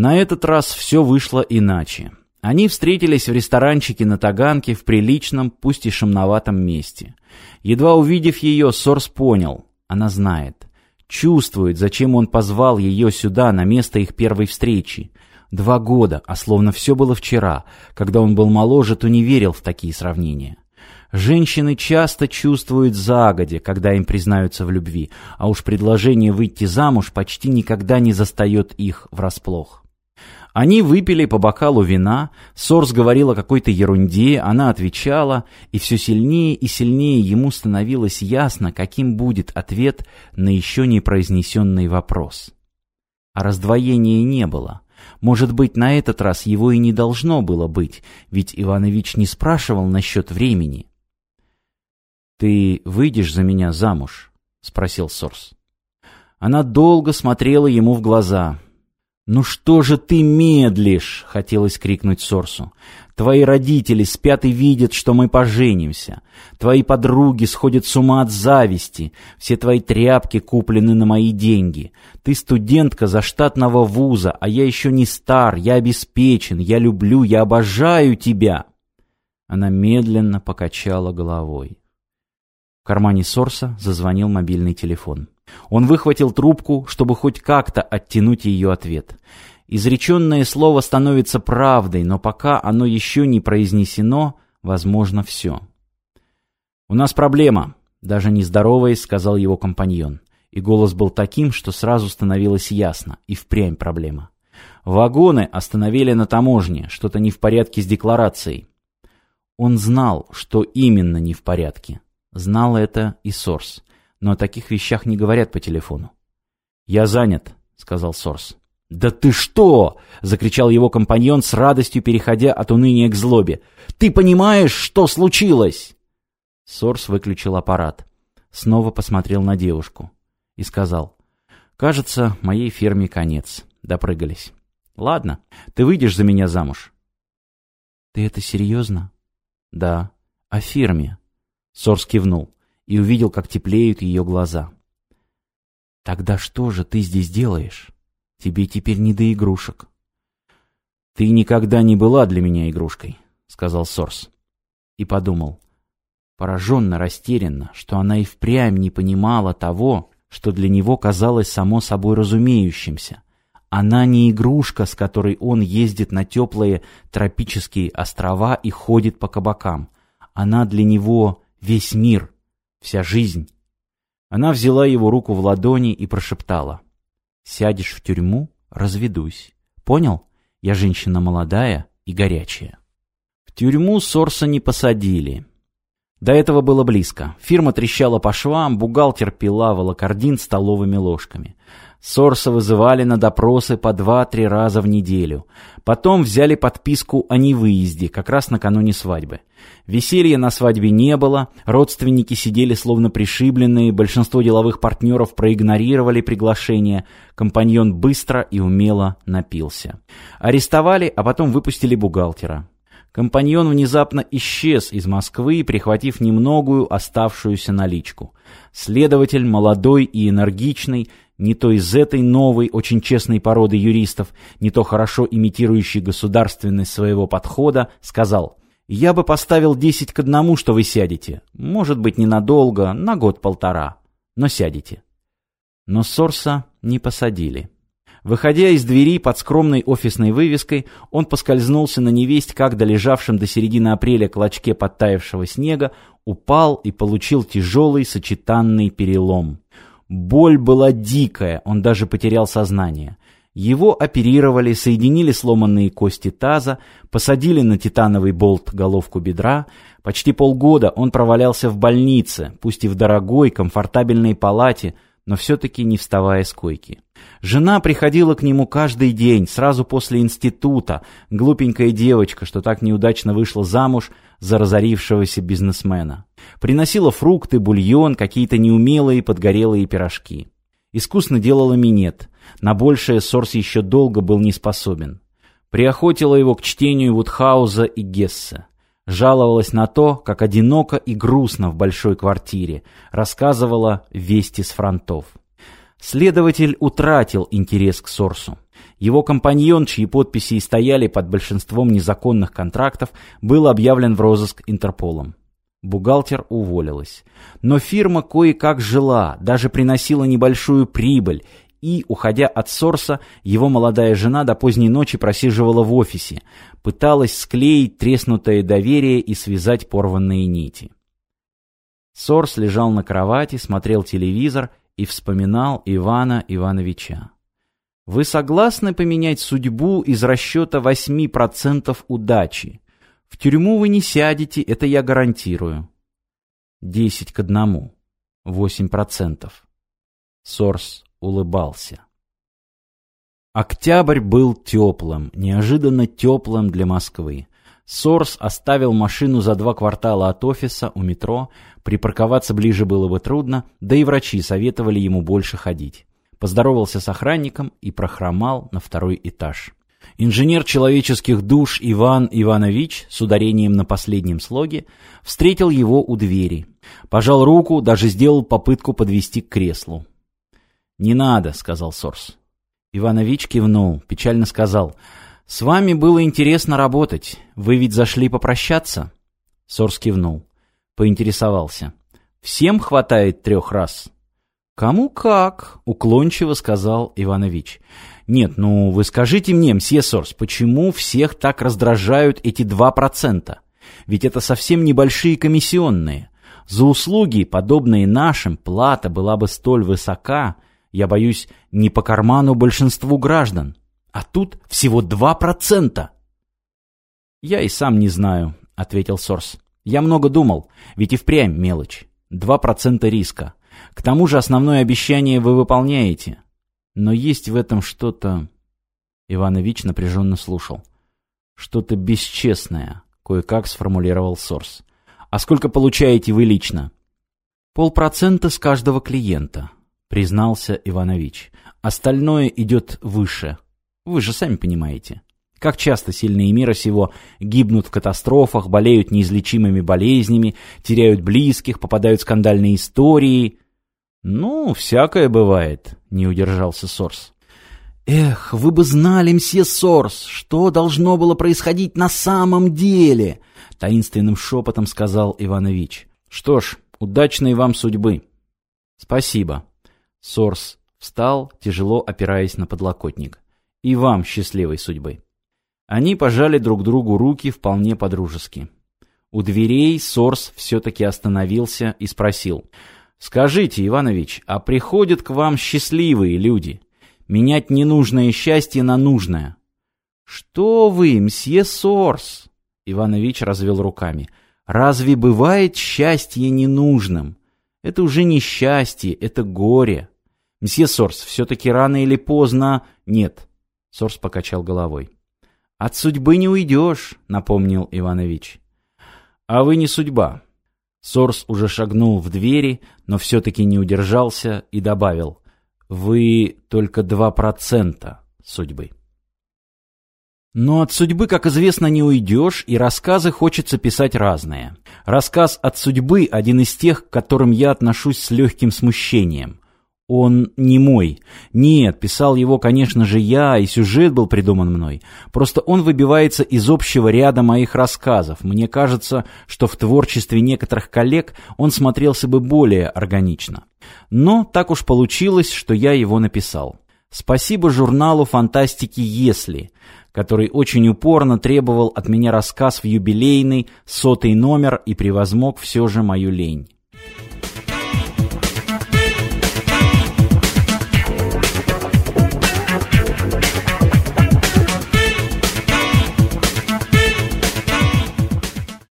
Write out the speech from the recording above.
На этот раз все вышло иначе. Они встретились в ресторанчике на Таганке в приличном, пусть и шумноватом месте. Едва увидев ее, Сорс понял. Она знает. Чувствует, зачем он позвал ее сюда, на место их первой встречи. Два года, а словно все было вчера. Когда он был моложе, то не верил в такие сравнения. Женщины часто чувствуют загоди, когда им признаются в любви, а уж предложение выйти замуж почти никогда не застает их врасплох. Они выпили по бокалу вина, Сорс говорил о какой-то ерунде, она отвечала, и все сильнее и сильнее ему становилось ясно, каким будет ответ на еще не произнесенный вопрос. А раздвоения не было. Может быть, на этот раз его и не должно было быть, ведь Иванович не спрашивал насчет времени. «Ты выйдешь за меня замуж?» — спросил Сорс. Она долго смотрела ему в глаза — «Ну что же ты медлишь?» — хотелось крикнуть Сорсу. «Твои родители спят и видят, что мы поженимся. Твои подруги сходят с ума от зависти. Все твои тряпки куплены на мои деньги. Ты студентка заштатного вуза, а я еще не стар, я обеспечен, я люблю, я обожаю тебя!» Она медленно покачала головой. В кармане Сорса зазвонил мобильный телефон. Он выхватил трубку, чтобы хоть как-то оттянуть ее ответ. Изреченное слово становится правдой, но пока оно еще не произнесено, возможно все. «У нас проблема», — даже не здороваясь, сказал его компаньон. И голос был таким, что сразу становилось ясно, и впрямь проблема. Вагоны остановили на таможне, что-то не в порядке с декларацией. Он знал, что именно не в порядке. Знал это и Сорс но о таких вещах не говорят по телефону. «Я занят», — сказал Сорс. «Да ты что!» — закричал его компаньон с радостью, переходя от уныния к злобе. «Ты понимаешь, что случилось?» Сорс выключил аппарат. Снова посмотрел на девушку и сказал. «Кажется, моей ферме конец. Допрыгались. Ладно, ты выйдешь за меня замуж». «Ты это серьезно?» «Да. О фирме». Сорс кивнул и увидел, как теплеют ее глаза. «Тогда что же ты здесь делаешь? Тебе теперь не до игрушек». «Ты никогда не была для меня игрушкой», — сказал Сорс. И подумал, пораженно, растерянно, что она и впрямь не понимала того, что для него казалось само собой разумеющимся. Она не игрушка, с которой он ездит на теплые тропические острова и ходит по кабакам. Она для него весь мир — вся жизнь. Она взяла его руку в ладони и прошептала. «Сядешь в тюрьму — разведусь. Понял? Я женщина молодая и горячая». В тюрьму Сорса не посадили. До этого было близко. Фирма трещала по швам, бухгалтер пила волокордин столовыми ложками. Сорса вызывали на допросы по два-три раза в неделю. Потом взяли подписку о невыезде, как раз накануне свадьбы. Веселья на свадьбе не было, родственники сидели словно пришибленные, большинство деловых партнеров проигнорировали приглашение, компаньон быстро и умело напился. Арестовали, а потом выпустили бухгалтера. Компаньон внезапно исчез из Москвы, прихватив немногую оставшуюся наличку. Следователь, молодой и энергичный, не то из этой новой, очень честной породы юристов, не то хорошо имитирующий государственность своего подхода, сказал «Я бы поставил десять к одному, что вы сядете. Может быть, ненадолго, на год-полтора, но сядете». Но Сорса не посадили. Выходя из двери под скромной офисной вывеской, он поскользнулся на невесть, как долежавшем до середины апреля клочке подтаявшего снега, упал и получил тяжелый сочетанный перелом. Боль была дикая, он даже потерял сознание. Его оперировали, соединили сломанные кости таза, посадили на титановый болт головку бедра. Почти полгода он провалялся в больнице, пусть и в дорогой, комфортабельной палате, но все-таки не вставая с койки. Жена приходила к нему каждый день, сразу после института, глупенькая девочка, что так неудачно вышла замуж за разорившегося бизнесмена. Приносила фрукты, бульон, какие-то неумелые подгорелые пирожки. Искусно делала минет. На большее Сорс еще долго был не способен. Приохотила его к чтению Вудхауза и Гесса. Жаловалась на то, как одиноко и грустно в большой квартире. Рассказывала вести с фронтов. Следователь утратил интерес к Сорсу. Его компаньон, чьи подписи и стояли под большинством незаконных контрактов, был объявлен в розыск Интерполом. Бухгалтер уволилась. Но фирма кое-как жила, даже приносила небольшую прибыль, и, уходя от Сорса, его молодая жена до поздней ночи просиживала в офисе, пыталась склеить треснутое доверие и связать порванные нити. Сорс лежал на кровати, смотрел телевизор и вспоминал Ивана Ивановича. Вы согласны поменять судьбу из расчета 8% удачи? В тюрьму вы не сядете, это я гарантирую. Десять к одному. Восемь процентов. Сорс улыбался. Октябрь был теплым, неожиданно теплым для Москвы. Сорс оставил машину за два квартала от офиса у метро, припарковаться ближе было бы трудно, да и врачи советовали ему больше ходить. Поздоровался с охранником и прохромал на второй этаж. Инженер человеческих душ Иван Иванович, с ударением на последнем слоге, встретил его у двери. Пожал руку, даже сделал попытку подвести к креслу. «Не надо», — сказал Сорс. Иванович кивнул, печально сказал. «С вами было интересно работать. Вы ведь зашли попрощаться?» Сорс кивнул. Поинтересовался. «Всем хватает трех раз?» «Кому как», — уклончиво сказал Иванович. «Нет, ну вы скажите мне, мсье Сорс, почему всех так раздражают эти два процента? Ведь это совсем небольшие комиссионные. За услуги, подобные нашим, плата была бы столь высока, я боюсь, не по карману большинству граждан. А тут всего два процента». «Я и сам не знаю», — ответил Сорс. «Я много думал, ведь и впрямь мелочь. Два процента риска. К тому же основное обещание вы выполняете. Но есть в этом что-то... Иванович напряженно слушал. Что-то бесчестное, кое-как сформулировал Сорс. А сколько получаете вы лично? Полпроцента с каждого клиента, признался Иванович. Остальное идет выше. Вы же сами понимаете. Как часто сильные мира сего гибнут в катастрофах, болеют неизлечимыми болезнями, теряют близких, попадают в скандальные истории. «Ну, всякое бывает», — не удержался Сорс. «Эх, вы бы знали, мсье Сорс, что должно было происходить на самом деле!» — таинственным шепотом сказал Иванович. «Что ж, удачной вам судьбы!» «Спасибо!» Сорс встал, тяжело опираясь на подлокотник. «И вам счастливой судьбы!» Они пожали друг другу руки вполне подружески. У дверей Сорс все-таки остановился и спросил — Скажите, Иванович, а приходят к вам счастливые люди? Менять ненужное счастье на нужное. Что вы, мсье Сорс? Иванович развел руками. Разве бывает счастье ненужным? Это уже не счастье, это горе. Мсье Сорс, все-таки рано или поздно... Нет. Сорс покачал головой. От судьбы не уйдешь, напомнил Иванович. А вы не судьба. Сорс уже шагнул в двери, но все-таки не удержался и добавил «Вы только два процента судьбы». Но от судьбы, как известно, не уйдешь, и рассказы хочется писать разные. Рассказ от судьбы – один из тех, к которым я отношусь с легким смущением. Он не мой. Нет, писал его, конечно же, я, и сюжет был придуман мной. Просто он выбивается из общего ряда моих рассказов. Мне кажется, что в творчестве некоторых коллег он смотрелся бы более органично. Но так уж получилось, что я его написал. Спасибо журналу «Фантастики Если», который очень упорно требовал от меня рассказ в юбилейный, сотый номер и превозмог все же мою лень.